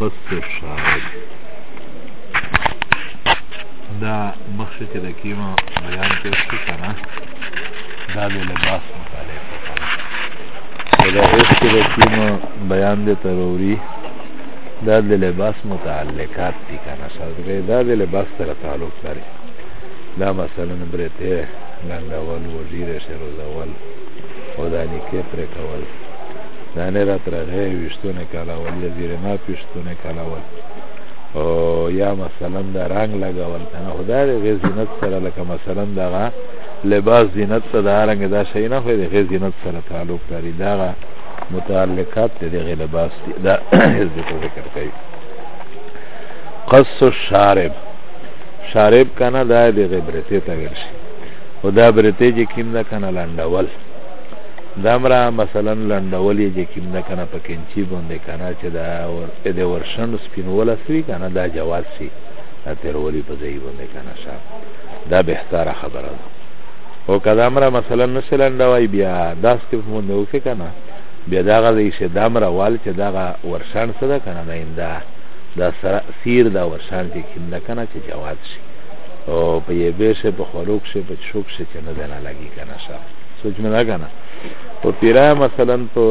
قصد الشارب دا مخشي چې د کیما بیان کې څه کنه دا د لباس مطالعه کوي دا اوس چې د کیما بیان د تروري دا د لباس متعلقات دي کنه سره دا د لباس سره تعلق لري دا مثلا برته لاندول وزیر سره ول او دا نکې پر کول دانه را ترغه وشتونه کالا ول یا زیر ما پشتونه کالا ول او یا مثلا دا رنگ لګول کنه خدای دې غي زینت سره لکه مثلا دا لباس زینت سره دا رنگ دا شي نه خو دې غي زینت سره تعلق لري دا متعلقات دې غي لباس دي دا ذکر کوي قص الشارب شارب کنه دا دې غي برته ته ورشي خدا برته چې کیم دا کنه لاندول دمرا مثلا لنډول یې چې کوم ده که نه په کینچي باندې که نه چې د د ورشن سپینوله څه وي که نه دا جواز شي د تېرولي په ځای باندې که نه شه دا بهتره خبره ده او که دا مره مثلا نسې لنډوی بیا داس کې په باندې وکړې که نه بیا دغه ځای چې دا مره وال چې دغه ورشان څه ده که نه دا همدا دا سره سیر دا ورشان چې کوم ده که نه چې جواز شي او په یې بې شي په خولو کښې په چشو کښې چې نه دی نه لګي که نه شه سوچ مې نه کنه په پیرا مثلا په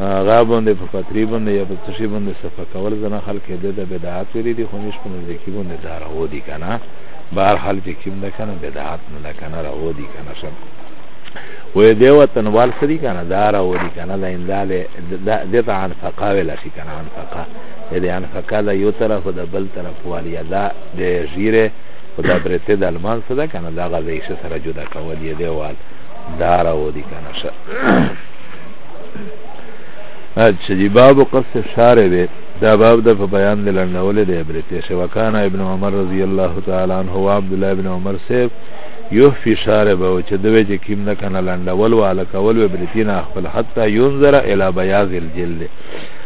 غا باندې په پتری باندې یا په تشی باندې صفه کول زنه خلک دې د بدعات ویلي دي خو نش په نزد کې باندې دار و دي کنه بهر حال چې کیم نه کنه بدعات نه کنه را و دي کنه سم وې دې وطن وال سری کنه دار و دي کنه دا انداله د ته عن فقاوه لا شي کنه عن فقا دې عن فقا دا یو طرف د بل طرف والی دا د ژیره خو دا برته د المان څه ده که نه دغه د ایشه سره جدا کول یې دی وال دا راودي که نه ښه اچھا جی باب قص شار دی دا باب د په بیان د لنډولې دی برته شي وکانه ابن عمر رضی الله تعالی عنه او عبد الله ابن عمر سیف یو فی شار به چې دوی چې کیم نه کنه لنډول والا کول و برتینا خپل حتی ينظر الی بیاض الجلد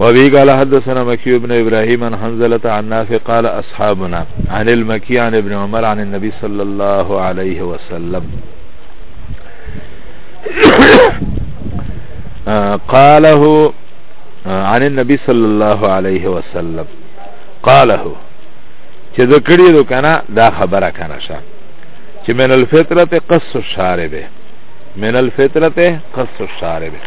وابي قال حدثنا مكي بن ابراهيم عن حنزلة عن نافع قال اصحابنا عن المكي عن ابن عمر عن النبي صلى الله عليه وسلم آه، قاله آه، عن النبي صلى الله عليه وسلم قاله چې د کړي دو کنه دا خبره کنه شه چې من الفطرت قص الشاربه من الفطرت قص الشاربه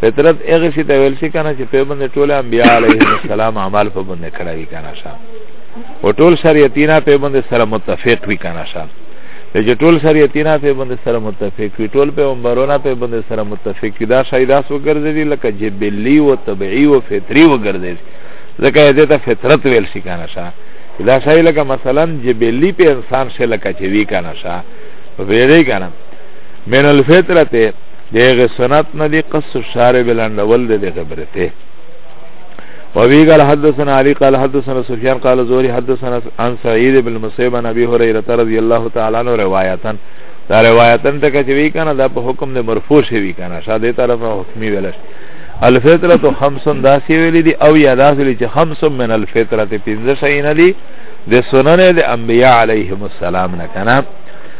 فطرت هغه شي ته ویل شي کنه چې په باندې ټول انبیاء علیهم السلام عمل په باندې کړی وی کنه شا او ټول شریعتینا په باندې سره متفق وی کنه شا چې ټول شریعتینا په باندې سره متفق وی ټول پیغمبرونه په باندې سره متفق وی دا شایداس وګرځي لکه جبلی او طبيعي او فطری وګرځي ځکه دې ته فطرت ویل شي کنه شا دا شای لکه مثلا جبلی په انسان شي لکه چې وی کنه شا ویری کنه من الفطرته دغه سنت نه دی قص شارب لندول دی دغه برته وابي قال حدثنا علي قال حدثنا سفيان قال زوري حدثنا عن سعيد بن مسيب عن ابي هريره رضي الله تعالى عنه روايتن دا روایتن ته کچ وی کنه دا په حکم د مرفوع شوی کنه شاده طرف حکمی ویلش الفطره تو خمس داسی ویلی دی او یا داسی ویلی چې خمس من الفطره پنځه شین دی د سنن د انبیاء علیهم السلام نه کنه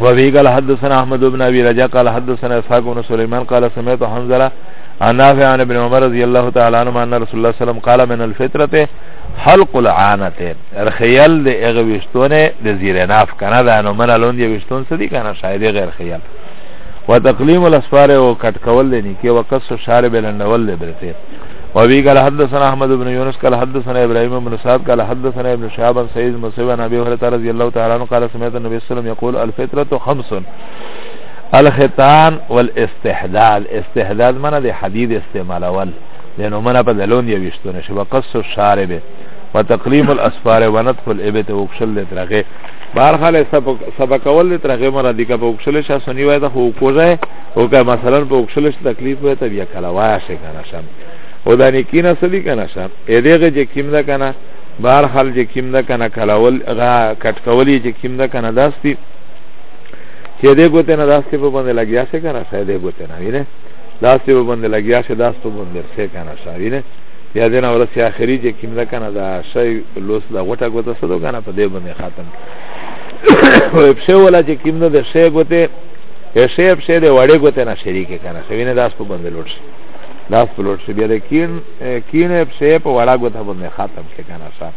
وبه قال حدثنا احمد بن ابي رجاء قال حدثنا اسحاق بن سليمان قال سمعت حنظله عن نافع عن ابن عمر رضي الله تعالى عنهما ان رسول الله صلى الله عليه وسلم قال من الفطره حلق العانتين الخيال د اغويشتونه د زيرناف کنه دا نو من لون دی وشتون سدي کنه شاید غیر خيال وتقليم الاسفار او کټ کول نه کی وقص شارب لندول لبرته وابي قال حدثنا احمد بن يونس قال حدثنا ابراهيم بن سعد قال حدثنا ابن شهاب بن سعيد مسوي عن ابي هريره رضي الله تعالى عنه قال سمعت النبي صلى الله عليه وسلم يقول الفطره خمس الختان والاستحداد استحداد معنی د حدید استعمال اول لانه معنی په دلون یو وشتونه شو قص الشارب وتقليم الاسفار ونطف الابت وکشل لترغه بارخاله سبق اول لترغه مرادی کا وکشل شاسونی وای ته خو کوزه او که مثلا په وکشلش تکلیف وي ته بیا کله وایه شي کنه شم او دا نیکی نه سدي کنه شم اې دغه چې کیم ده کنه بهر حال چې کیم ده کنه کلاول غا کټ کولی چې کیم ده کنه داستی چې دې ګوتې نه داستی په باندې لګیا شي کنه شي دې ګوتې نه وینه داستی په باندې لګیا شي داست په باندې شي کنه شي وینه یا دې نه ورسې اخري چې کیم ده کنه دا شي لوس دا غټه ګوتې سدو کنه په دې باندې خاتم په شی ولا چې کیم ده شي ګوتې یو شی په شی د وړې ګوتې نه شریک کنه شي وینه داس په باندې لوټ شي داس په لوټ شي بیا د کین کین په شی په وړا ګوته باندې ختم شي کنه صاحب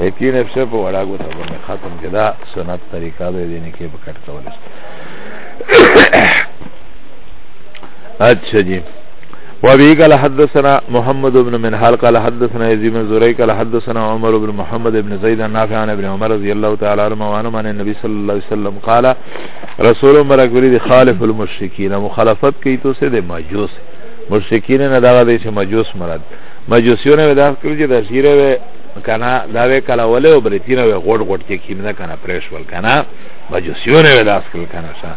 د کین په شی په وړا ګوته باندې ختم کې دا سنت طریقه ده دینه کې په کټ کول شي اچھا جی وابي قال حدثنا محمد بن منهال قال حدثنا يزيد بن زريع قال حدثنا عمر بن محمد بن زيد النافع عن ابن عمر رضي الله تعالى عنهما وعن النبي صلى الله عليه وسلم قال رسول مبارک ویلي دي خالف المشرکین مخالفت کوي تو سه د مجوس مشرکین نه دغه دی چې مجوس مراد مجوسیونه به داس کړی چې د شیره وې کنه دا وې کله ولې او برتینه وې غوډ غوډ کې کیم نه کنه پرېش ول کنه مجوسیونه به داس کړل کنه شا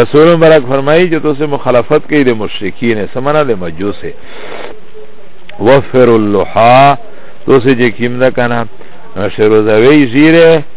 رسول مبارک فرمایي چې تو سه مخالفت کوي د مشرکین سمنه د مجوس وفر اللحا تو سه چې کیم نه کنه شروزوی زیره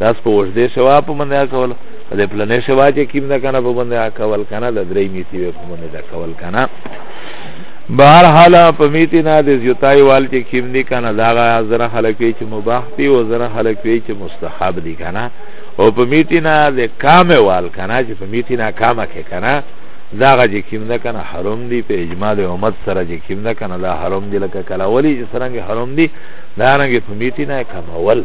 داس په وجدې شوا په باندې اکول د پلانې شوا چې کیم نه کنه په باندې اکول کنه د درې میتی په باندې د کول کنه بهر حال په میتی نه د زیوتای وال چې کیم دی کنه دا زره خلک چې مباح دی او زره خلک چې مستحب دی کنه او په میتی نه د کام وال کنه چې په میتی نه کامه کې کنه دا غا چې کیم نه کنه حرام دی په اجماع د امت سره چې کیم نه کنه دا حرام دی لکه کلاولی چې سرنګ حرام دی دا رنګ په میتی نه کمول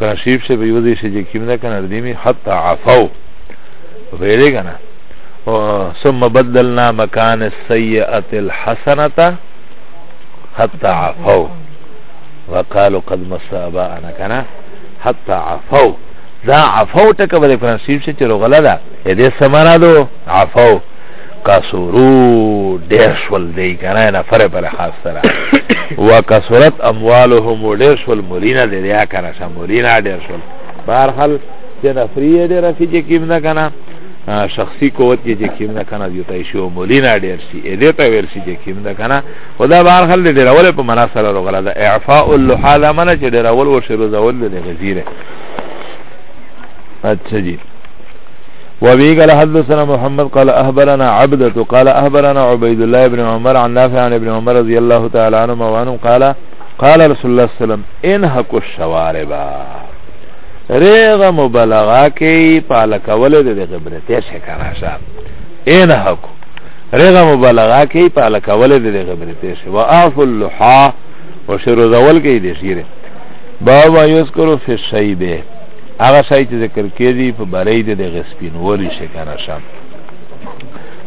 کنه شیف شه به یو ځای شي کیم نه کنه دې می حتا عفو ویلې کنه ثم بدلنا مکان السیئه الحسنه حتا عفو وقالو قد مس اباءنا کنه حتا عفو دا عفو ټکه به فرانسیب شي چې غلا ده دې سمرا دو عفو کسورو ډیر شول دی کنه نه فر پر خاص سره وکثرت اموالهم ډیر شول مولینا دی یا کنه سم مولینا ډیر شول بهر حال چې نفریه ډیر سی چې کیم نه کنه شخصي قوت کې چې کیم نه کنه یو تای شو مولینا ډیر سی اې دې ته ورسی چې کیم نه کنه خدا بهر حال دې ډیرول په معنا سره وروغله دا اعفاء اللحال من چې ډیرول او شروع زول دې غزیره اچھا جی وابي قال حدثنا محمد قال احبرنا عبدة قال احبرنا عبيد الله بن عمر عن نافع عن ابن عمر رضي الله تعالى عنهما وعنهم قال قال رسول الله صلى الله عليه وسلم انحكوا الشواربا ریغ مبالغه کوي پاله کول د غبرته شکره شه انحکو ریغ مبالغه کوي پاله کول د غبرته شه واعف اللحا وشرزول کوي د شیره بابا یذکر فی الشیبه هغه شای چې ذکر کېدی په برې د دغه سپینولی شي کنه شم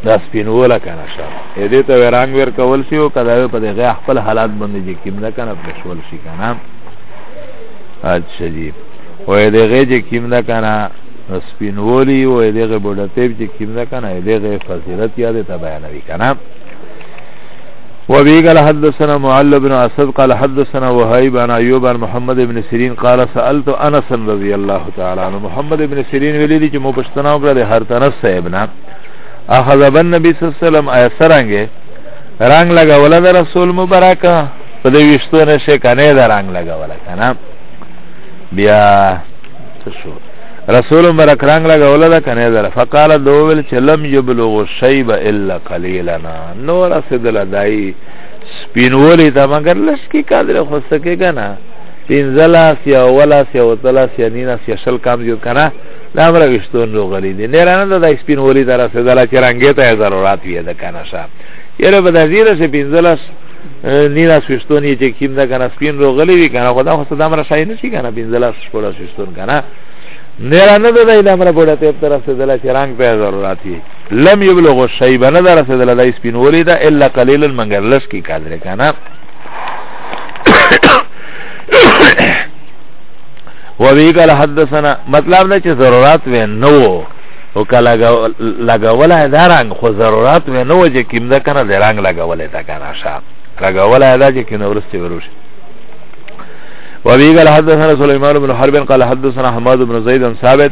دا سپینوله کنه شم اې دې ته ورانګ ور کول شي او کدا په دغه خپل حالات باندې چې کیم نه کنه پښول شي کنه اچھا جی او دغه چې کیم نه کنه سپینولی او دغه بوډه تیب چې کیم نه کنه دغه فضیلت یاد ته بیانوي کنه وبه قال حدثنا معل بن اسد قال حدثنا وهيب عن ايوب عن محمد بن سيرين قال سالت انس رضي الله تعالى عنه محمد بن سيرين ویلی دی چې مو پښتنه وکړه د هر تنس صاحب نه اخذ بن نبی صلی الله علیه وسلم ایسرانګه رنگ لگاوله د رسول مبارک په دې وشتو نشه کنه دا رنگ لگاوله کنه بیا څه شو رسول مبارک رنگ لگاوله کنه دا فقال دوول چلم یبلغ شیب الا قلیلنا نو رسیدل دای سپینولی تا مگر لش کی قادر خو سکه کنه پینزلا سیا ولا سیا وتلا سیا نینا سیا شل کام جو کنه دا امر وشتون نو غلی دی نه رانه دا سپین ولی تر سه دلا چرنګه ته ضرورت وی ده کنه شا یره به دزیر سه پینزلا نینا سوشتون یی چې کیم دا کنه سپین رو غلی وی کنه خدا خو صدا امر شای نشی کنه پینزلا سپورا سوشتون کنه نه رانه دا امر بوډه ته تر سه دلا چرنګ ته ضرورت وی لم یبلغ الشیب نه در رسیدل دا سپینولی دا الا قلیلا مگر لس کی قدر کنه وبه قال حدثنا مطلب دا چې ضرورت و نو او کله لګوله دا رنگ خو ضرورت و نو چې کیم دا کنه دا رنگ لګوله تا کنه شا لګوله دا چې کنه ورسته وروشه وبه قال حدثنا سليمان بن حرب قال حدثنا حماد بن زيد ثابت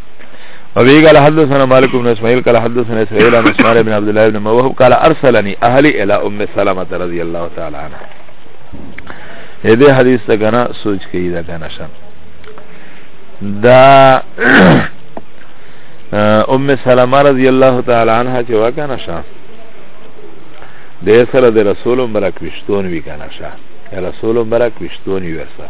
وبه قال حدثنا مالك بن اسماعيل قال حدثنا اسرائيل عن اسماعيل بن عبد الله بن موهب قال ارسلني اهلي الى ام سلمة رضي الله تعالى عنها هذه حديث تكنا سوچ كي دا كنا شان دا ام سلمة رضي الله تعالى عنها چوا كنا شان ده سره ده رسول مبرک وشتون وی کنا شان رسول مبرک وشتون وی ورسره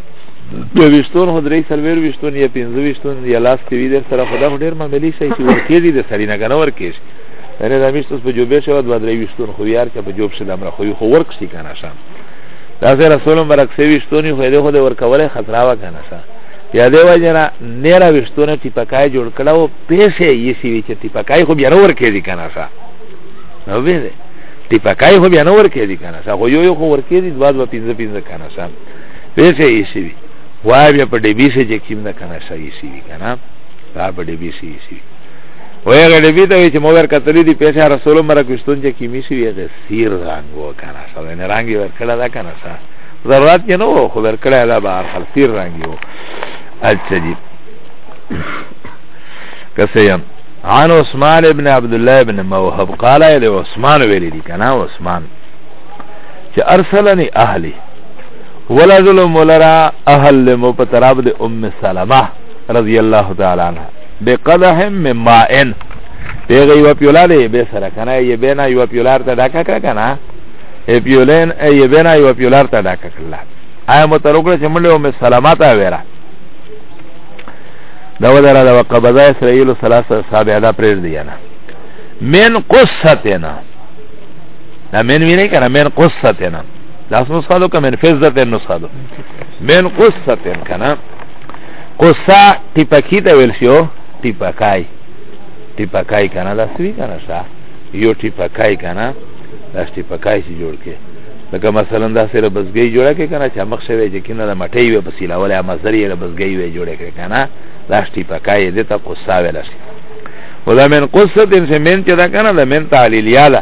بیا وشتون خو درې سلویر وشتون یا پنځه وشتون یا لاس کې وي در سره خو دا خو ډېر معاملې شي چې ورکېږي د سړي نه که نه ورکېږي یعنې دا میشت اوس په جوبې شوه دوه درې وشتون خو یار چې په جوب شي دا مره خو یو خو ورک شي که نه شه داسې رسول مبارک سې وشتون خو یې خو دې ورکولی خطرا وه که نه شه یا دې وجه نه نېره وشتونه ټیپکای جوړ کړه او پیسې یې سي وي چې ټیپکای خو بیا نه ورکېږي که نه شه نو وې دی ټیپکای خو بیا نه ورکېږي که نه شه خو یو یو خو ورکېږي دوه دوه پنځه پنځه که نه شه وی سه یې سی وی وای بیا په ډی بی سه چې کیم نه کنه سه یې سی وی کنه دا په ډی بی سه یې سی وی هغه ډی بی ته چې مو ور کتلې دی پیسې رسول مر کوستون چې کیمی سی وی غیر سیر رنگ و کنه سه نه رنگ ور کړه دا کنه سه ضرورت یې نو خو ور کړه دا به هر سیر رنگ یو اچھا جی کسه یم عن عثمان ابن عبد الله ابن موهب قال له عثمان ویلی دی کنه عثمان چې ارسلني اهلی ولا ظلم ولرا اهل لمو په طرف د ام سلمہ رضی الله تعالی عنها بقدح من ماء پیغه یو پیولا دی به سره کنه یې بنا یو پیولار ته ډاکا کړ کنه ای پیولین ای بنا یو پیولار ته ډاکا کړل آیا مو تر وګړه چې مړ ام سلمہ ته ویرا دا ودره دا قبضه اسرائیل ثلاثه صاحب ادا پرېر دی نه من قصتنا دا من وی نه کنه من قصتنا لاس نسخه دو که من فزت نسخه دو من قصتن کنا قصه ټیپکی ته ویل شو ټیپکای ټیپکای کنا دا سوی کنا شا یو ټیپکای کنا دا ټیپکای چې جوړ کې لکه مثلا دا سره بزګی جوړه کې کنا چې مخ شوی چې کینه د مټې وي په سیلا ولا مزری له بزګی وي جوړه کې کنا دا ټیپکای دې ته قصه ویل شي ولا من قصه دې من چې دا کنا د من تعلیلیاله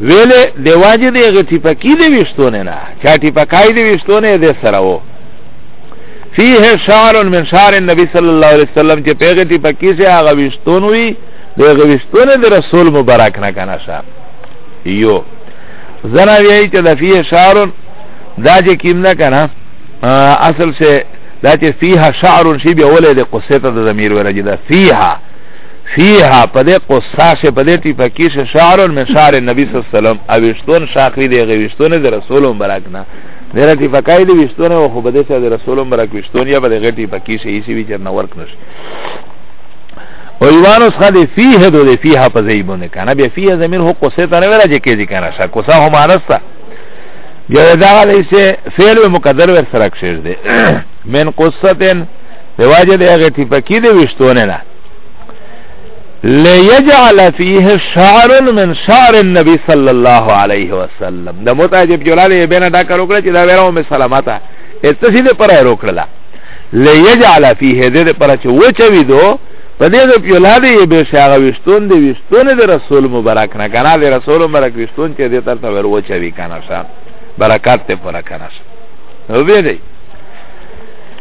ویلې د واجه د هغه ټیپکی د ویشتونه نه چا ټیپکای د ویشتونه د سره وو فيه شعر من شعر النبي صلى الله عليه وسلم چې پیغه ټیپکی سه هغه ویشتون وی د هغه ویشتونه د رسول مبارک نه کنه شه یو زنا وی چې د فيه شعر دا چې کیم نه کنه اصل سه دا چې فيها شعر شی به ولې د قصته د ضمیر ورجدا فيها فيها پدې قصه شه پدې ټیپه کې شه شعر من شعر النبي صلی الله علیه وسلم او وشتون شاخي دی غوشتون د رسول مبارک نه دره ټیپه کای دی وشتون او خو بده شه د رسول مبارک وشتون یا بده غټي پکې شه یې وی چرنه ورک نشي او یوان اس خدی فیه دو دی فیه پا زیبونه کنه بیا فیه زمین حق قصه تا نویرا جه کیزی کنه شا قصه هم آنستا بیا دا غلی سه فیل و مقدر ور سرک شیر دی من قصه د واجه د هغه ټیپکی د وشتونه نه ليجعل فيه شعر من شعر النبي صلى الله عليه وسلم د متعجب جلال یې بنا دا کړو کړ چې دا ویره مې سلامت ده اتسی دې پر ورو کړل ليجعل فيه دې پر چې وچوي دو په دې د پیولاد یې به شاغه وشتون دی وشتون د رسول مبارک نه کنه د رسول مبارک وشتون چې دې تر ته ور وچوي کنه شان برکات ته پر کنه شان نو به دی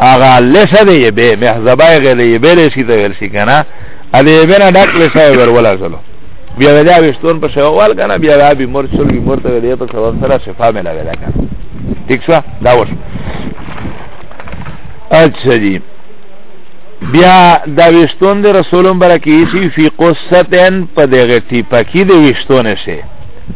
اغا لسا ده یه بی محضبای غی ده یه بی لسی ده ویل سی کنا اده یه بینا ڈاک لسا ویر ولا سلو بیا ویده آویشتون پا شوال کنا بیا ویده آبی مرد شلوی مرد تا ویده پا سبب سرا شفا ملا ویده کنا ٹھیک شوا داوش اچھا جی بیا دا وشتون د رسولم برکی شي فی قصتن په دغه ټیپکی د وشتون شي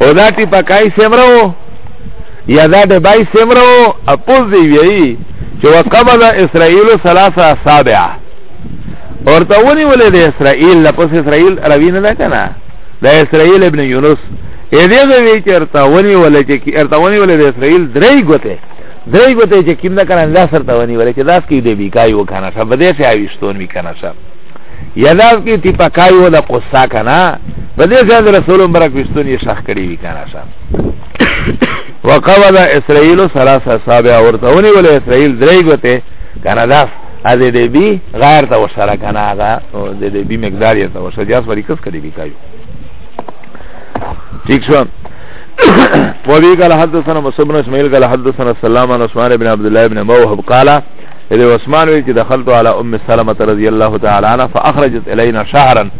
او دا ټیپکای سیمره وو یا دا ډبای سیمره وو اپوز دی ویي چې وقبض اسرائیل ثلاثه سابعه ورته ونی ولې د اسرائیل لپس اسرائیل روی نه ده کنه د اسرائیل ابن یونس اې دې وی چې ورته ونی ولې چې ورته ونی ولې د اسرائیل درې ګوته درې ګوته چې کیم نه کنه دا سره ته ونی ولې چې داس کې دې بیکای وکنه شب دې سه اویشتون وکنه شب یاداز کی تی پکای و دا قصا کنا په دې ځان رسول مبارک وشتون یې شخ کړی وی کنا شان وقبض اسرائیل ثلاثه اصحاب اورته ونی ول اسرائیل درې غته کنا دا از دې بی غیر ته وسره کنا دا دې دې بی مقدار یې ته وسره جاس وری کس کړی وی کایو ٹھیک شو وبي قال حدثنا مصعب بن اسماعيل قال حدثنا سلام عن عثمان بن عبد الله بن موهب قال ابي عثمان وی چې دخلت على ام سلمة رضي الله تعالى عنها فاخرجت الينا شعرا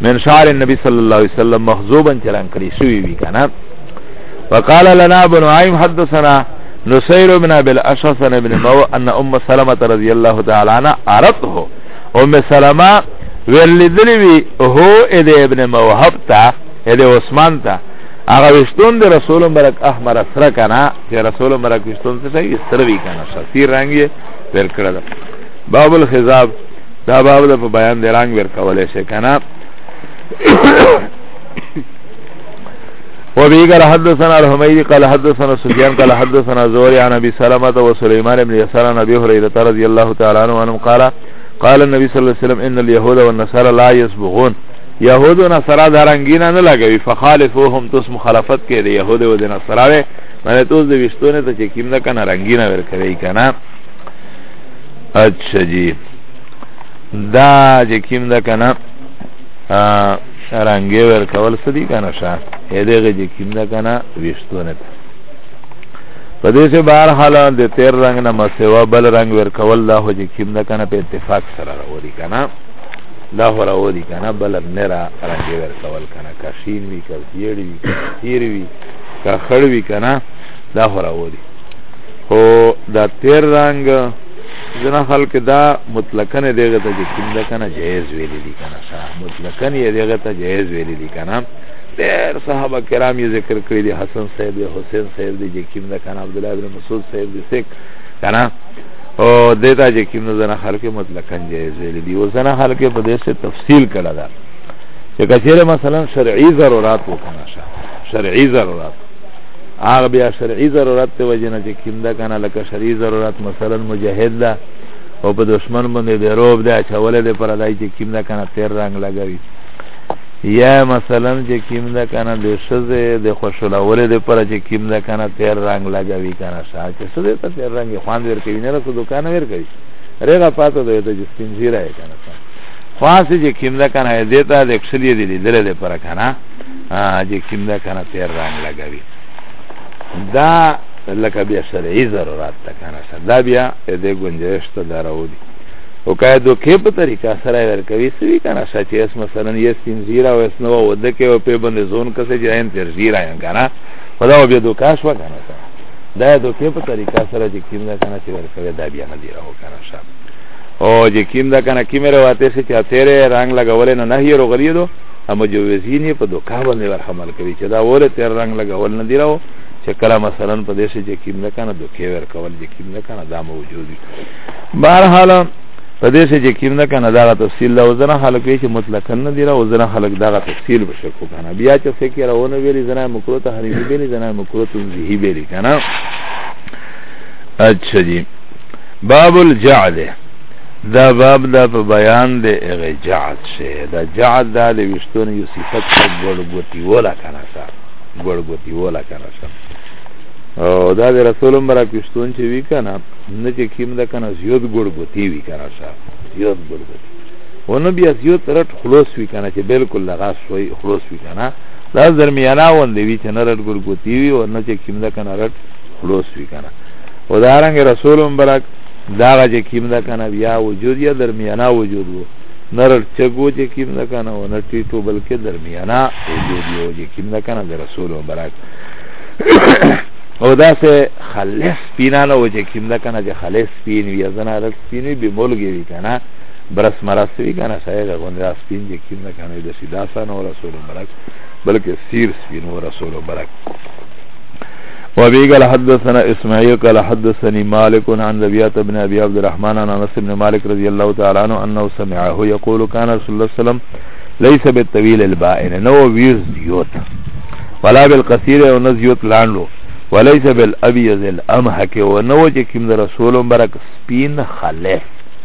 من شعر النبي صلى الله عليه وسلم مخزوبا چلان کړی شوی وی کنه وقال لنا ابن عيم حدثنا نصير بن ابي الاشعث بن مو ان ام سلمة رضي الله تعالى عنها عرضه ام سلمة ورلیدلی وی هو اد ابن موهب تا اد عثمان تا هغه وشتون د رسول مبارک احمر سره کنه چې رسول مراکشتون څه شي سروي کنه شفیر رنگ یې ور کړل باب الخزاب دا باب د بیان د رنگ ور کولې شي کنه وبه قال حدثنا الحميدي قال حدثنا سفيان قال حدثنا زوري عن ابي سلمة وسليمان بن يسار عن ابي هريرة رضي الله تعالى عنه قال قال النبي صلى الله عليه وسلم ان اليهود والنصارى لا يسبغون یهود و نصرا دا رنگینا نه لګوي فخالفوهم توس مخالفت کې دی یهود و د نصرا وې مله توس د وشتونه ته چې کیم نه کنه رنگینا ور کوي کنه اچھا جی دا چې کیم نه کنه رنگي ور کول سدي کنه شا اې دغه چې کیم نه کنه وشتونه ته په دې سه بهر حال د تیر رنگ نه مسوا بل رنگ ور کول دا هو چې کیم نه کنه په اتفاق سره راوړي کنه دا خو راوځي که نه بله نه را رنګې ورکول که نه که شین وي که زیړ وي که تیر وي که خړ وي که نه دا خو راوځي خو دا تیر رنګ ځینې خلک دا مطلقاً یې دغه ته چې کوم ده که نه جایز ویلي دي که نه ښه مطلقاً یې دغه ته جایز ویلي دي که نه ډېر صحابه کرام یې ذکر کړي دي حسن صاحب دی حسین صاحب دی چې کوم ده که نه عبدالله بن مسعود صاحب دی سیک که نه او دیتا چې کوم ځنه خلک مطلقاً جایز ویل دي او ځنه خلک په دې څه تفصیل کړه دا چې کچېره مثلا شرعي ضرورت وکنه شرعي ضرورت هغه بیا شرعي ضرورت ته وجنه چې کوم دا کنه لکه شرعي ضرورت مثلا مجاهد ده او په دشمن باندې د روب ده چې ولې د پر دای چې کوم دا کنه تیر رنگ لګوي یا مثلا چې کوم دا کنه د شزه د خوشاله ولې د پر چې کوم دا کنه تیر رنگ لګوي کنه شاکر څه دې ته تیر رنګ خوان ور کوي نه رسو دکان ور کوي رغه پاتو دې ته جسپین زیرا یې کنه خاص چې کیم دا کنه دې ته د اکسلی دې لیدل دې پر کنه چې کیم دا کنه تیر رنګ لګوي دا لکه بیا شرعي ضرورت ته کنه دا بیا دې گنجائش ته دراودي او که دو کې په طریقه سره ور کوي سوي کنه چې اس مثلا یې سپین زیرا او اس نو ود کې او په باندې زون کسه چې ان تیر زیرا یې کنه خدا بیا دو کاش وکنه دا د کې په طریقه سره چې کیم دا کنه چې ورکوي دا بیا نه دی راو کنه شاب او چې کیم دا کنه کیم رواته شي چې تیرې رنگ لګول نه نه یې رغلی دو اما جو وزین په دوکا باندې ور حمل کوي چې دا وره تیر رنگ لګول نه دی راو چې کله مثلا په دې شي چې کیم نه کنه دوکې ور کول چې کیم نه کنه دا موجود دي بهر حال په دې شي چې کیم نه کنه دا تفصیل لا وزنه خلک چې مطلق نه دی راو وزنه خلک دا تفصیل بشکو بیا چې فکر راونه ویلي زنا مکروه تحریمي بیلي زنا مکروه تنزیهي بیلي که نه اچھا جی باب الجعد دا باب دا په بیان د هغه جعد شه دا جعد دا د وشتون یو صفت په ګړګوتی ولا کنه سر ګړګوتی ولا کنه سر او دا د رسول مبارک وشتون چې وی کنه نه چې کیم دا کنه زیات ګړګوتی وی کنه سر زیات ګړګوتی ونه بیا زیات رټ خلوص وی کنه چې بالکل لغا شوی خلوص وی کنه دا درمیانا وندې وی چې نه رټ ګور ګوتی وی او نه چې کیم ده کنه رټ خلوص وی کنه او دا رنګ رسول مبارک دا چې کیم ده کنه بیا وجود یا درمیانا وجود وو نه رټ چګو چې کیم ده کنه او نه ټیټو بلکې درمیانا وجود یو چې کیم ده کنه د رسول مبارک او دا سه خلص پینا نه و چې کیم ده کنه چې خلص پین وی ازنه رټ پین وی به مولګی وی کنه برس مرس وی کنه سایه ده غنده دا سپین جه کیم ده کنه ده سیده سا نو رسول برک بلکه سیر سپین و رسول برک وابي قال حدثنا اسماعيل قال حدثني مالك عن ربيعة بن ابي عبد الرحمن عن انس بن مالك رضي الله تعالى عنه انه سمعه يقول كان رسول الله صلى الله عليه وسلم ليس بالطويل البائن نو ويز يوت ولا بالقصير ونز يوت لانلو وليس بالابيض الامحك ونو چې کوم رسول مبارک سپین خلف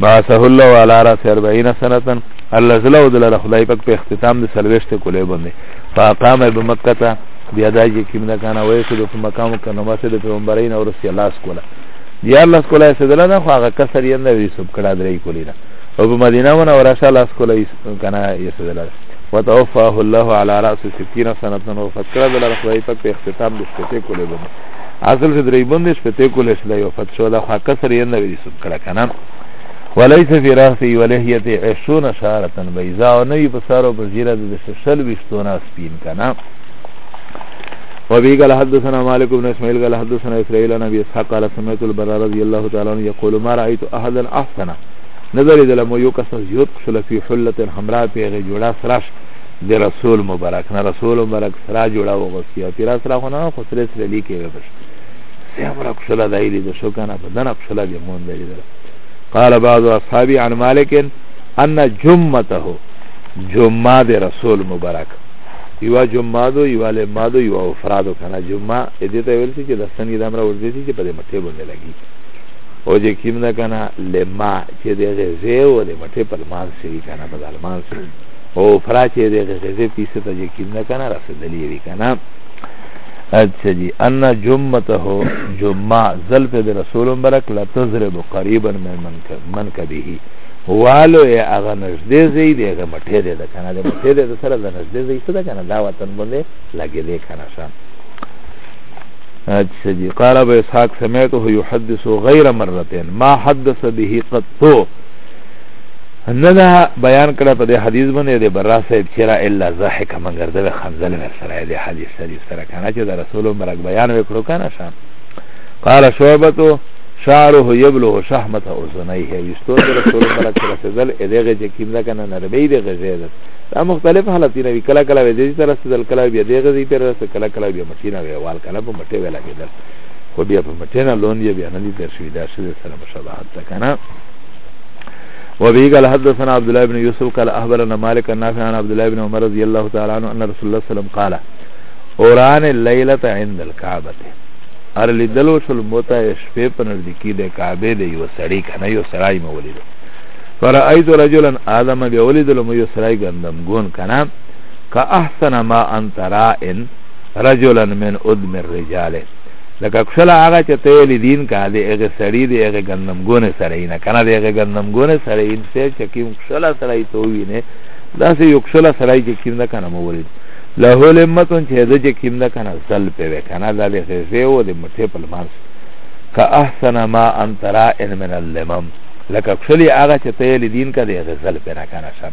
بعثه الله وعلى راس اربعین سنتن الله زله او دلره خدای پاک په اختتام د سلوشت کولې باندې فاقام بمکه ته بیا دا چې کیم نه کنه وای شو په مکه مکرمه واسه د پیغمبرین او رسول الله سکولا یا الله سکولا سدل نه خو هغه کسر یې نه وی سب کړه درې کولی را او په مدینه ونه ورشه الله سکولا کنه یې سدل وتوفاه الله على راس 60 سنه نو فکر دلره خدای پاک په اختتام د سکته کولې باندې اصل چې درې باندې سکته کولې شله یو فتشو دا خو کسر یې نه وی کړه کنه وليس في راسه ولهيت عشرون شعرة بيضاء او نوی په سارو په زیره د شل وشتونه سپین کنه وبه قال حدثنا مالك بن اسماعيل قال حدثنا اسرائيل عن ابي اسحاق قال سمعت البراء رضي الله تعالى عنه يقول ما رايت احدا احسن نظر الى لم يكس زيوت شل في حله حمراء في جوړا سراش د رسول مبارک نه رسول مبارک سرا جوړا وغوستی او تیرا سرا خو نه خو سره سره لیکي وبش يا مرا كشلا دايلي دسو كان فدنا كشلا دي مون دايلي دلا قال بعض أصحابي عن مالك أن جمته جمع دي رسول مبارك یوا جمعه دو یوا لما دو یوا افرادو کنه جمعه دې ته ویل شي چې د سنګي د امر ور دي چې په دې مټې باندې لګي او چې کیم نه کنه لما چې دې غزه او دې مټې په مان سي کنه په مان سي او فرا چې دې غزه پیسه ته چې کیم نه کنه رسېدلې وی کنه اچھا جی ان جمته جمعه زلف د رسول مبارک لا تزرب قریبا من من کبه والو ای هغه نږدې ځای دی هغه مټې دی د کنه د مټې دی د سره د نږدې ځای څه ده کنه دا وطن باندې لګېدې کنه شه اچھا جی قال ابو اسحاق سمعته يحدث غير مرتين ما حدث به قط نه دا بیان کړه په دې حدیث باندې د برا صاحب چیرې الا ضحک منګر د خنزل ورسره راي دي حديث شريف سره کنه چې د رسول مبارک بیان وکړو کنه شام قال شعبته شعره يبلغ شحمه اذنيه ويستو د رسول مبارک سره سدل ادغه چې کیمدا کنه نرمي دي غزيد دا مختلف حالتونه وی کله کله دې سره سدل کله بیا دې غزي پر سره کله کله بیا مټینه وی وال کله په مټه وی لګیدل خو بیا په مټینه لون بیا نه دي تر شوی دا سره مشابهت کنه وبه قال حدثنا عبد الله بن يوسف قال اخبرنا مالك النافع عن عبد الله بن عمر رضي الله تعالى عنه ان رسول الله صلى الله عليه وسلم قال اوران الليله عند الكعبه ار لیدلو شل موتا شپې په نزدیکی د کعبه دی یو سړی کنه یو سړی مو ولید فرایت رجلا ادم به ولیدلو مو یو سړی ګندم ګون کنه کا احسن ما انت رائن رجلا من ادم الرجال لکه کښله هغه چې ته یې لیدین که د هغې سړي د هغې ګندمګونې سړی نه که نه د هغې ګندمګونې سړی انسې چې کوم کښله سړی ته ووینې داسې یو کښله سړی چې کوم ده که نه مو ولید له لمتون چې ده چې کوم ده که نه ځل پې وې که نه دا د غېزې و د مټې په لمانځ که احسن ما ان ترا ان من اللمم لکه کښلې هغه چې ته یې لیدین که د هغې ځل پې نه که نه شم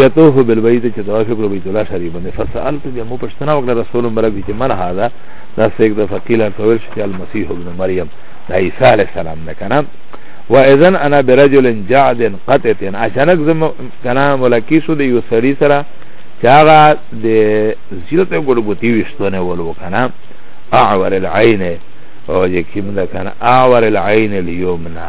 یطوف بالبیت چې طواف وکړو بیت الله شریف باندې فسالت بیا مو پښتنه وکړه رسول مبارک چې من هذا دا سیک د فقیل تول شي المسیح ابن مریم د عیسی علی السلام نه کنه و اذن انا برجل جعد قطت عشانک زم کنه ملکی شو د یو سړی سره چې هغه د زیرته ګړګوتی وشتونه ولو کنه اعور العين او یکیم ده کنه اعور العين اليمنى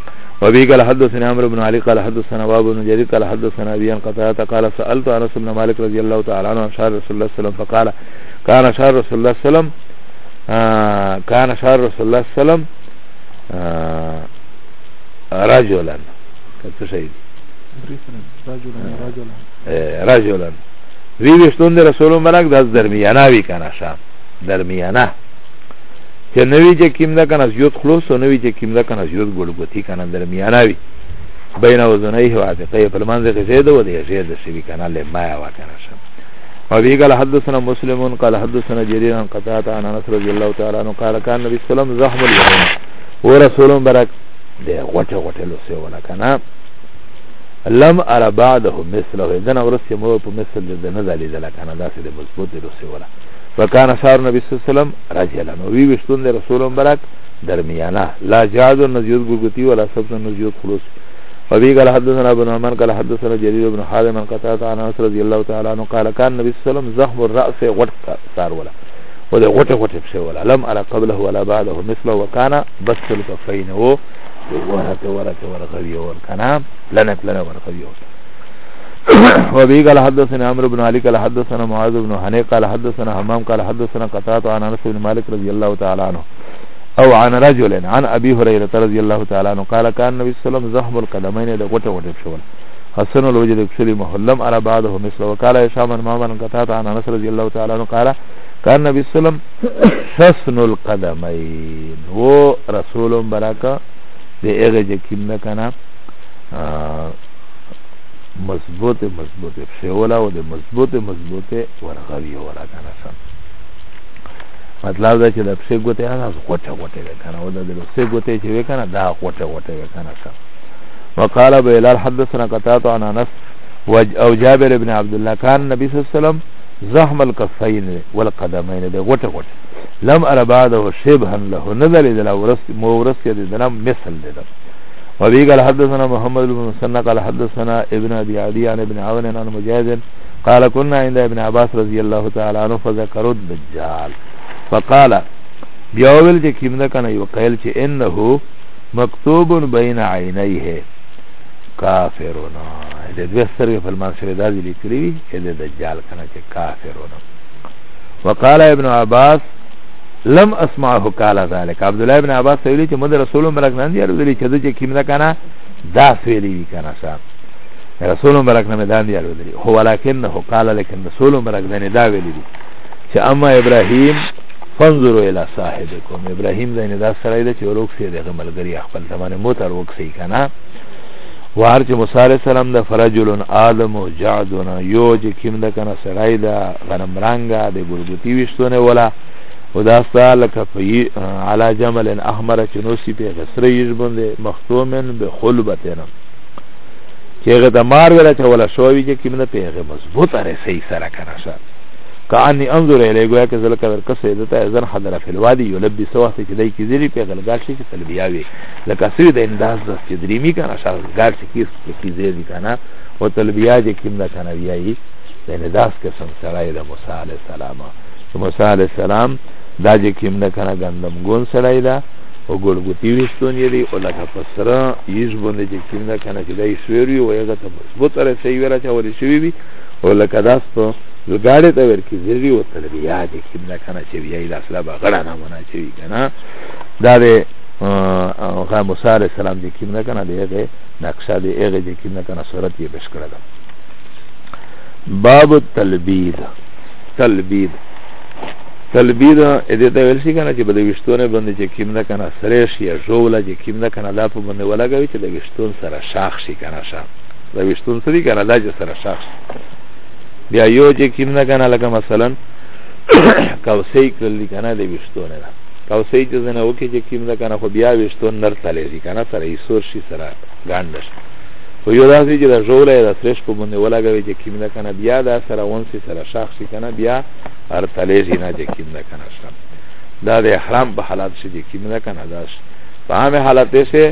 وبه قال حدثنا عمرو بن علي قال حدثنا واب بن جرير قال حدثنا ابي قتاده قال سالت انس بن مالك رضي الله تعالى عنه عن شهر رسول الله صلى الله عليه وسلم فقال كان شهر رسول الله صلى الله عليه وسلم آه كان شهر رسول الله صلى الله عليه وسلم آه رجلا كنت شيء رجلا رجلا آه، رجلا وی وشتون رسول ملک د درمیانه وی کنه شام درمیانه چې نوی چې کیم ده کنه زیوت خلوص او نوی چې کیم ده کنه زیوت ګلګوتی کنه درمیانه وي بین وزنیه وعتقه په منځ کې زید و دی زید شوی کنه له ما وا کنه شم او بی قال حدثنا مسلم قال حدثنا جرير عن قتاده عن انس رضي الله تعالى عنه قال كان النبي صلى الله عليه وسلم زحم اليمن ورسول برك ده غټه غټه لو سه ولا کنه لم ارى بعده مثله دنا ورسې مو په مثل د نه دلی دلا کنه داسې د مضبوط لو سه ولا وکان سار نبی صلی الله علیه وسلم رجلا نو وی وشتون د رسول مبارک درمیانا لا جاز نزیوت گرگتی ولا سبت نزیوت خلوص وبه قال حدثنا ابن عمان قال حدثنا جرير بن حازم عن قتادة عن انس رضي الله تعالى عنه قال كان النبي صلى الله عليه وسلم زخم الراس غټ سار ولا وده غټ غټ بشه ولا لم ارى قبله ولا بعده مثله وكان بس الكفين و ورته ورته ورغوي ور كان لنك لنا ورغوي ور وبه قال حدثنا عمرو بن علي قال حدثنا معاذ بن حني قال حدثنا حمام قال حدثنا قتادة عن انس بن مالك رضي الله تعالى عنه او عن رجل عن ابي هريره رضي الله تعالى عنه قال كان النبي صلى الله عليه وسلم زحم القدمين د غټه غټه شول حسن الوجه د کسلی محلم ارى بعده مثل وقال هشام ما من قتادة عن انس رضي الله تعالى عنه قال كان النبي صلى الله عليه وسلم حسن القدمين و رسول برکه د هغه چې کیم نه کنه مضبوط مضبوط فیولا او د مضبوط مضبوط ورغوی ولا کنه سم مطلب دا چې د پسې ګوتې هغه غوټه غوټه وي کنه او د پسې ګوتې چې وي کنه دا غوټه غوټه وي کنه سم وقال بلال حدثنا قتاده عن انس او جابر بن عبد الله كان النبي صلى الله عليه وسلم زحم الكفين والقدمين ده غوټه غوټه لم ارى بعده شبها له نذر اذا ورث مورث دې دلم مثل دې وبه قال حدثنا محمد بن مسنى قال حدثنا ابن ابي عدي عن ابن عون عن مجاهد قال كنا عند ابن عباس رضي الله تعالى عنه فذكروا الدجال فقال بياول چې کیمنه کنه یو قیل چې انه مکتوب بین عینیه کافرنا د دوه سترګې په لمر شوی دا دي لیکلي وي د دجال کنه چې کافرنا وقال ابن عباس لم اسمعه قال ذلك عبد الله ابن عباس ویلی چې مد رسول مبارک نه دی ویلی چې د چې کیمدا کنه دا ویلی وی کنه صاحب رسول مبارک نه دا دی ویلی هو ولکنه قال لكن رسول مبارک نه دا ویلی دی چې اما ابراهيم فانظروا الى صاحبكم ابراهيم زين دا سره دی چې وروک سي دغه ملګری خپل زمانه موتر وک سي کنه وهر چې موسی عليه السلام د فرجل ادم او جعدنا یو چې کیمدا کنه سړی دا غنم رنگا د ګرګتی وشتونه ولا او دا ستا لکه په علا جمل احمر چې نوسی په غسره یې باندې مختومن به خلبتنم چې هغه د مار ولا چې ولا شوی چې کیمنه په هغه مضبوطه رسي سره کنه شه کانی انظر الی گویا که زلکه در کسه دته ازن حضر فی الوادی یلبی سوا چې دای کی زری په غلګار شي چې تلبیا وی لکه سوی د انداز د سدریمی کنه شه غار شي کیس کی زری کنه او تلبیا چې کیمنه کنه ویایي د انداز کې سم سره د موسی علی السلام د موسی علیه السلام دا چې کوم ده که نه ګندمګون سړی ده او ګړګوتي ویستون یې دی او لکه په سره ییز باندې چې کوم ده که نه چې دی سویر وي او هغه ته مضبوط رسۍ وي راچولې شوي وي او لکه داس په لوګاړې ته ورکې زیږي او تلبیا چې کوم ده که نه چې بیا یې داسله به غړه نه منا چې وي که نه دا د هغه موسی علیه السلام چې کوم ده که نه د هغې نقشه د هغې چې کوم ده که نه صورت یې بش کړی ده باب التلبید تلبید تلبید دې ته ویل شي کنه چې بده وشتونه باندې چې کیم نه کنه سره شي ژوله چې کیم نه کنه دا په باندې ولګوي چې د وشتون سره شاخ شي کنه شاخ د وشتون سره کنه دا چې سره شاخ شي بیا یو چې کیم نه کنه لکه مثلا کوسې کړل کنه د وشتونه دا کوسې چې زنه وکي چې کیم نه کنه خو بیا وشتون نر تلې کنه سره یې سور شي سره ګانډه شي خو یو داسې چې د ژوله یې د سرش په باندې ولګوي چې کیم ده که نه بیا دا سره ونسي سره شاخ شي که نه بیا ارتلی شي نه چې کیم ده که نه شم دا د احرام په حالات شي چې کیم ده که نه دا شي په عامې حالت یې شي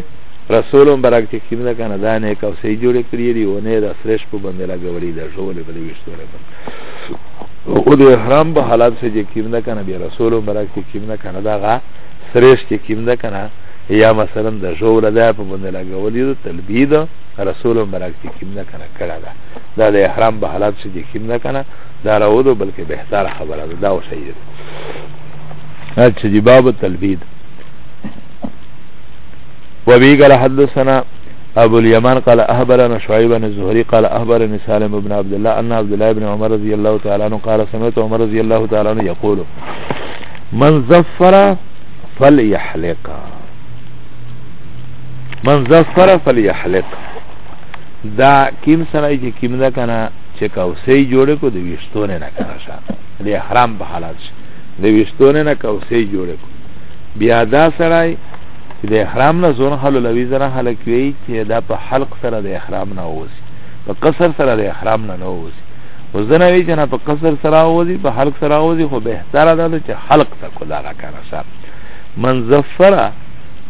رسول مبارک چې کیم ده که نه دا نیک او صحیح جوړې کړي دي او نه د سرش په باندې لګولي د ژولې په دې ویشتو او د احرام په حالات شي چې کیم ده که نه بیا رسول مبارک چې کیم ده که نه دغه سرش چې کیم ده که نه یا مثلا د ژو له ځایه په باندې لګول یو تلبیه ده رسول مبارک چې کیم نه کنه کړه ده دا د احرام په حالت چې چې کیم نه کنه دا راوړو بلکې بهتره خبره ده دا وشي ده چې دی باب تلبید وبي قال حدثنا أبو اليمان قال أهبرنا شعيب بن الزهري قال أهبرني سالم بن عبد الله أن عبد الله بن عمر رضي الله تعالى عنه قال سمعت عمر رضي الله تعالى عنه يقول من زفر فلیحلق من ظفر فلیحلق دا کیم سره چې کیم دا کنه چې کوسې جوړې کو د ویشتونه نه کنه شان د احرام په حالت شي د ویشتونه نه کوسې جوړې کو بیا دا سره د احرام نه زون حلو لوي زره حلق وی چې دا په حلق سره د احرام نه اوسي په قصر سره د احرام نه نه اوسي وزنه وی چې نه په قصر سره اوسي په حلق سره اوسي خو به تر دا چې حلق تکو دا رسا من زفر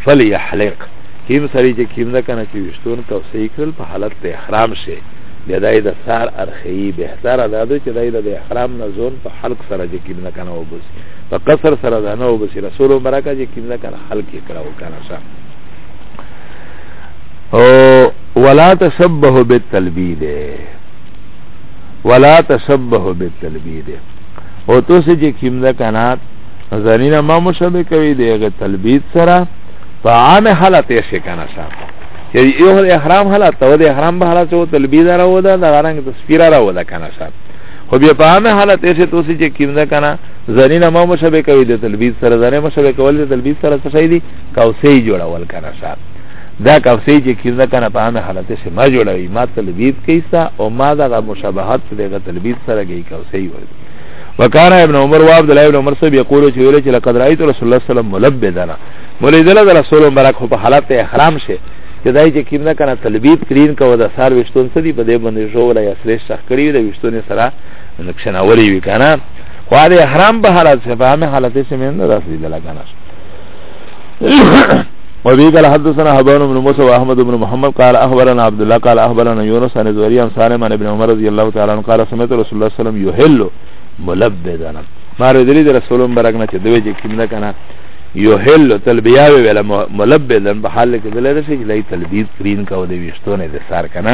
فلیحلق کیم سړی چې کیم ده کنه چې وشتون کو صحیح کړل په حالت د احرام شي بیا دای د سار ارخی بهتر ده ده چې دای د احرام نه زون په حلق سره چې کیم نه کنه وبس په قصر سره ده نه وبس رسول مبارک چې کیم نه کنه حلق یې کړو کنه صاحب او ولا تشبه بالتلبید ولا تشبه بالتلبید او تو سه چې کیم ده کنا زنینا ما مشابه کوي دغه تلبید سره په عام حالت یې شي کنه صاحب چې یو احرام حالت او د احرام به حالت او تلبید را و ده دا رنګ تصویر را و ده کنه صاحب خو بیا په عام حالت یې شي تو سه چې کیم ده کنا زنینا ما مشابه کوي د تلبید سره زنه مشابه کول د تلبید سره څه شي دي کوسې جوړول کنه صاحب دا کوسې چې کیم ده کنا په عام حالت یې ما جوړوي ما تلبید کیسه او ما دا مشابهت دغه تلبید سره کوي کوسې وکانه ابن عمر و عبد الله ابن عمر صاحب یقول چې ویل چې لقد رايت رسول الله صلی الله علیه وسلم ملبدنا مریدل د رسول مبارک په حالت احرام شه چې دای چې کیم نه کنه تلبیب کرین کو د سار وشتون سدي په دې باندې جوړه یا سلیش شخ کړی د وشتون سره نقشن اولی وی کنه خو د احرام په حالت شه په همه حالت شه مې نه رسیدل کنه وبه قال حدثنا حبان بن موسى واحمد بن محمد قال اخبرنا عبد الله قال اخبرنا يونس عن زهري عن سالم عن ابن عمر رضي الله تعالى عنه قال سمعت رسول الله صلى الله عليه وسلم يحل ملبدا ما رضي رسول الله برك نه چې دوی چې کیمنه کنه يحل تلبيه ولا ملبدا په حال کې دلته چې لای تلبید کرین کا او د وشتونه د سار کنه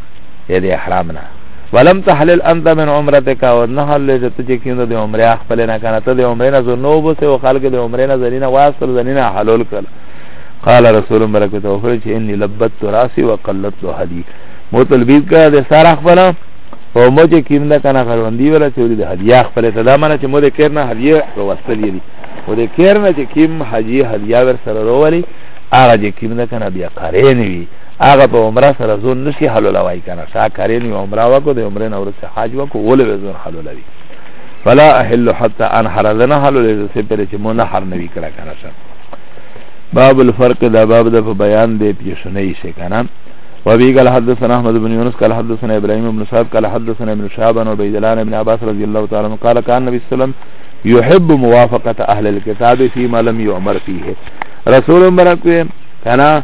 یا د احرام نه ولم تحلل انت من عمرتك او نه حل چې ته چې کیند د عمره خپل نه کنه ته د عمره نه زو نو بو سه او خلق د عمره نه زنینا واسل زنینا حلول کړ قال رسول برکته او چې انی لبت راسي وقلت هدي مو تلبیز کا د سار خپل او مو چې کیند کنه غروندی ولا چې د هدیه خپل ته دا منه چې مو د کیر نه هدیه وروستل دي او د کیر نه چې کیم حجی هدیه ور سره وروړي هغه چې کیند کنه بیا قرین وی هغه په عمره سره ځون نشي حلولوای کنه شا کارین یو عمره وکړو د عمره نه ورسه حج وکړو ولې به ځون حلولوي فلا احل حتى انحر ذنه حلولې چې پر چې مو نه حر نوي کړه کنه شا باب الفرق دا باب د بیان دی پیښنې شي کنه وابي قال حدثنا احمد بن يونس قال حدثنا ابراهيم بن سعد قال حدثنا ابن شهاب عن عبيد الله بن عباس رضي الله تعالى عنه قال كان النبي صلى الله عليه وسلم يحب موافقه اهل الكتاب فيما لم يؤمر فيه رسول مبارك كان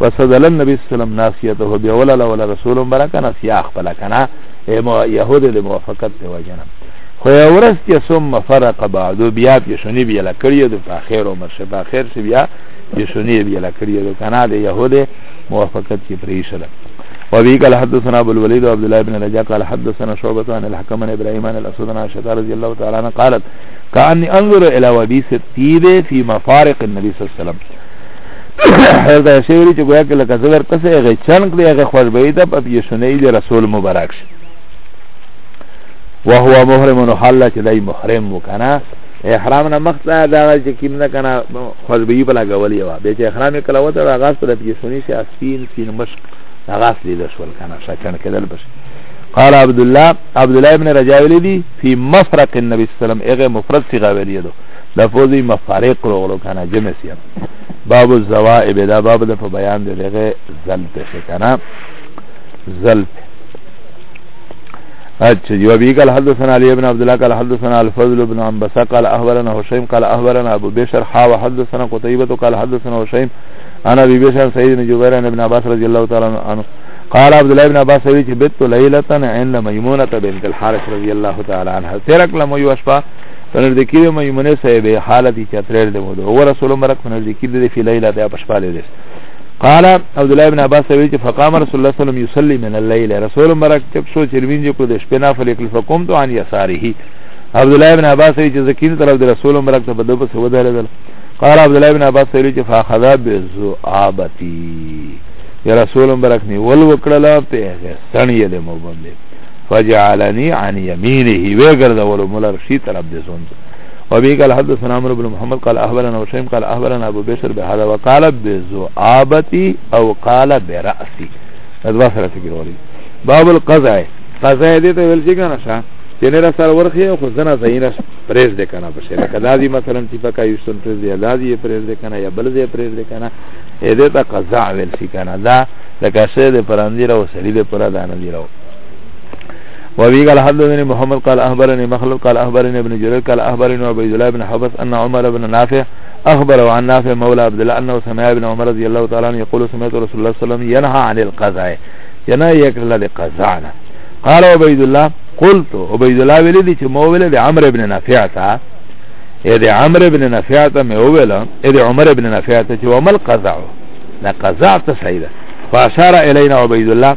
وسدل النبي صلى الله عليه وسلم ناسيته بیا ولاله ولا رسول برکه ناسیا خپل کنه يهود د موافقت ته وجنه خو یو ورځ چې ثم فرق بعد بیا په شنی بیا لکړی د په خیر او مرشه په خیر سی بیا په شنی بیا لکړی د کنه د يهود موافقت کې پریشل وابي قال حدثنا ابو الوليد وعبد الله بن رجاء قال حدثنا شعبة عن الحكم عن ابراهيم عن الاسود عن عائشة رضي الله تعالى عنها قالت كاني انظر الى وبيس الطيب في مفارق النبي صلى الله عليه وسلم دا شی ویلي چې ګویا کې لکه زه درپسې هغې چڼ کړي هغې خوشبویي ده په پیشنۍ د رسول مبارک شي وهو محرم نو حال چې دی محرم و که نه احرام نه مخ ته دا چې کیم نه کنه خوشبویي په لګولې وه بیا چې احرام یې کله وتړ هغه اس ته پیشنۍ شي سپین سپین مشک هغه اس لیده شول که نه ښه چڼ کېدل به شي قال عبد الله عبد الله ابن رجاء ولدي في مفرق النبي صلى الله عليه وسلم اغه مفرد صيغه وليدو لفظي مفارق رغلو كان جمع سيام باب الزوائب دا باب د په بیان دی دغه زلت شي کنه زلت اچھا جی وابی قال حدثنا علی ابن عبداللہ قال حدثنا الفضل ابن عمبسا قال احبرنا حسین قال احبرنا ابو بیشر حا وحدثنا قطعیبت قال حدثنا حسین انا ابی بیشر سید بن جبیر ابن عباس رضی اللہ تعالی عنہ قال عبد الله بن عباس وی چې بیت لیلتن عند میمونه بنت الحارث رضی الله تعالی عنها تیرک لمو یو شپه پنردکی دی میمونه صاحب حالتی چا تریر دی مودو او رسول مرک پنردکی دی فی لیلہ دی پشپا لیلہ قال عبد الله ابن عباس وی چې فقام رسول الله صلی الله علیه وسلم یصلی من الليل رسول مرک چک سو چرمین جو کو د شپې نه فلیک فقوم تو ان یساره عبد الله ابن عباس وی چې زکین طرف د رسول مرک ته بدو په سودا لدل قال عبد الله ابن عباس وی چې فاخذا بزعابتی یا رسول مرک نی ول وکړه په غسن یې له مو باندې فجعلني عن يمينه وګرځولو مولر شي طرف د زوند وبه قال حدثنا عمرو بن محمد قال اخبرنا وشيم قال اخبرنا ابو بشر بهذا وقال بزعابتي او قال براسي دوا سره فکر ولي باب القضاء قضاء دې ته ویل شي کنه شا چې نه را سره ورخي خو زنه زینه پریز دې کنه په شریکه دا دي مثلا چې پکا یوستن پریز دې دا دي پریز دې کنه یا بل دې پریز دې کنه دې ته قضاء ویل شي کنه دا لکه شه دې پراندی راو سړي دې پرا دانه دی راو وابي قال حدثني محمد قال اخبرني مخلد قال اخبرني ابن جرير قال اخبرني عبيد الله بن حبس ان عمر بن نافع اخبر عن نافع مولى عبد الله انه سمع ابن عمر رضي الله تعالى عنه يقول سمعت رسول الله صلى الله عليه وسلم ينهى عن القضاء ينهى يكر لقضاء قال عبيد الله قلت عبيد الله ولي دي چې مو ویل د عمرو ابن نافع ته اې د عمرو ابن نافع ته مې ویل اې د عمر ابن نافع ته چې ومل قضاء نه قضاء ته صحیح ده فاشار الینا عبيد الله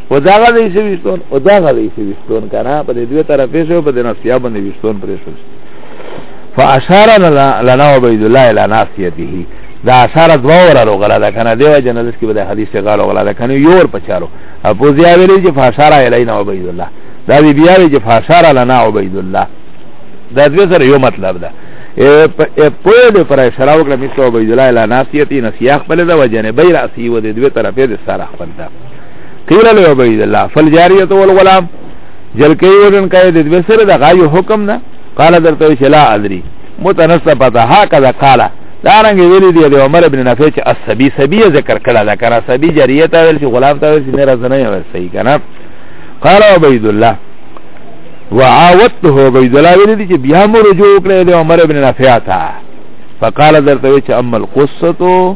و دا غا دی سی وشتون و دا غا دی سی وشتون کنا پا دی دوی طرفی شو پا دی ناسیا بندی وشتون پریشوش فاشار لنا عبید الله الى ناسیته دا اشاره دوا ور رو غلا ده کنه دیو جنازه کې به حدیث غال غلا ده کنه یور پچارو اپو زیا ویلی چې فاشار الینا عبید الله دا دی بیا وی چې فاشار لنا عبید الله دا دوی سره یو مطلب ده پوه دی پر اشاره وکړه مثل عبید الله الى ناسیته نسیاخ بل ده و جنبی راسی و دی دوی طرفه ده سره خپل ده قیل له عبید الله فالجاریه والغلام جلکی وزن کای د دوی سره د غایو حکم نه قال درته چې لا ادري متنسب پتا هکذا قال دا رنګ ویلی دی د عمر ابن نافع چې السبی سبی ذکر کړه دا کرا سبی جاریه ته ویل چې غلام ته ویل چې میرا زنه ویل صحیح کنه قال عبید الله وعاودته عبید الله ویلی دی چې بیا مو رجوع کړه د عمر ابن نافع ته فقال درته چې اما القصه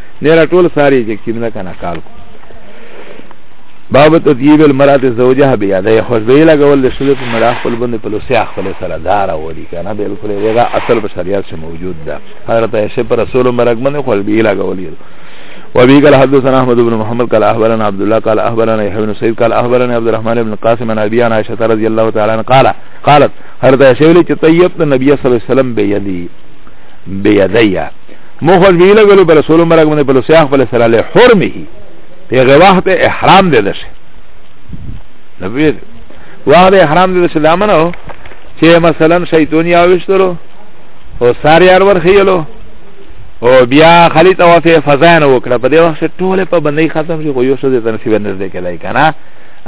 نه را ټول ساری چې کیم نه کنه کال کو باب تطیب المرات زوجها بیاده خوشبی لګول د شله په مړه خپل باندې په لوسیا خپل سره دار وری کنه بالکل دا اصل په شریعت کې موجود ده حضرت عائشہ پر رسول مرګ باندې خوشبی لګول یو وابي قال حدثنا احمد بن محمد قال اخبرنا عبد الله قال اخبرنا يحيى بن سعيد قال اخبرنا عبد الرحمن بن قاسم عن ابي عن عائشه رضي الله تعالى عنها قال قالت هر دا شویل چې طیبت نبی صلی الله علیه وسلم بيدي بيدیا مخوز به لګلو پر رسول مرګ باندې په لسیاخ په سره له حرمه په هغه وخت احرام دې دشه نبی وخت احرام دې دشه دا منو چې مثلا شیطانی اوشترو او ساری ار ورخیلو او بیا خلی طواف فزان وکړه په دې وخت ټول په باندې ختم شي خو یو څه دې تنسیب نه دې کلای کنه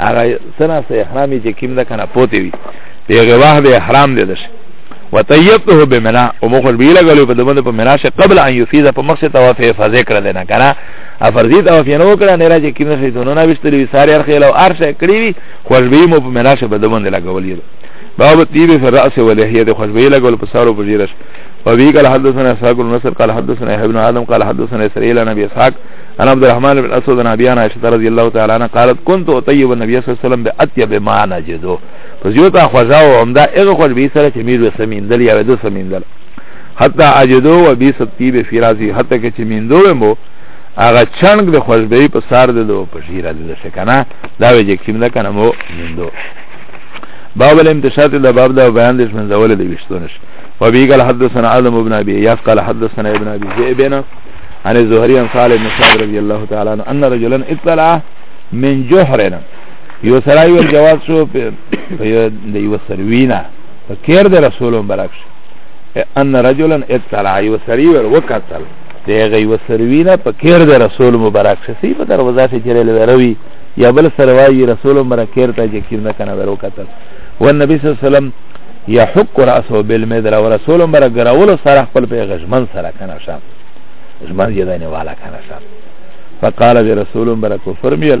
هغه سره سه احرامي چې کیم ده کنه پوتې وي په هغه وخت احرام دې دشه وطيبته بمنا ومخل بيلا غلو په دمن په منا شه قبل ان يفيز په مخ شه طواف فزه کړل نه کنه افرزي طواف نه وکړه نه راځي کینه شي دونه نه وشتلی ساري ارخه لو ارشه کړی وي خوشبي مو په منا شه په دمن لګولې باب الطيب في الراس ولحيه د خوشبي لګول په سارو په جیرش وبي قال حدثنا اسحاق بن نصر قال حدثنا ابن ادم قال حدثنا اسرائيل عن ابي اسحاق انا عبد الرحمن بن اسود عن ابي انا عائشه رضي الله تعالى عنها قالت كنت اطيب النبي صلى الله عليه وسلم باطيب ما نجده په زیوتا خوځا او عمدا هغه خو به سره چې میر وسمین دل یا ودو سمین دل حتی اجدو و بی ستی به فیرازی حتی که چې مین دوه مو هغه چنګ د خوشبې په سار د دو په شیرا د شکنه دا وی چې کیم نه کنه مو مین دو باب الامتشات د باب دا بیان د شمن زول د وشتونش و بی قال حدثنا علم ابن ابي ياس قال حدثنا ابن ابي ذئب عن الزهري عن صالح بن سعد رضي الله تعالى عنه ان رجلا اطلع من جحرنا یو سړی ور جواز شو په یو د یو سروینا په کېر د رسول مبارک شو ان رجلا اطلع یو سړی ور وکتل دغه یو سروینا په کېر د رسول مبارک شو سی په دروازه کې چیرې لوروي یا بل سره وایي رسول مبارک کېر ته چې کینه کنه ور وکتل و نبی صلی الله علیه وسلم یحق راسه بالمدر او رسول مبارک ګراول سره خپل په غشمن سره کنه شام غشمن یې دنه والا کنه شام فقال رسول مبارک فرمیل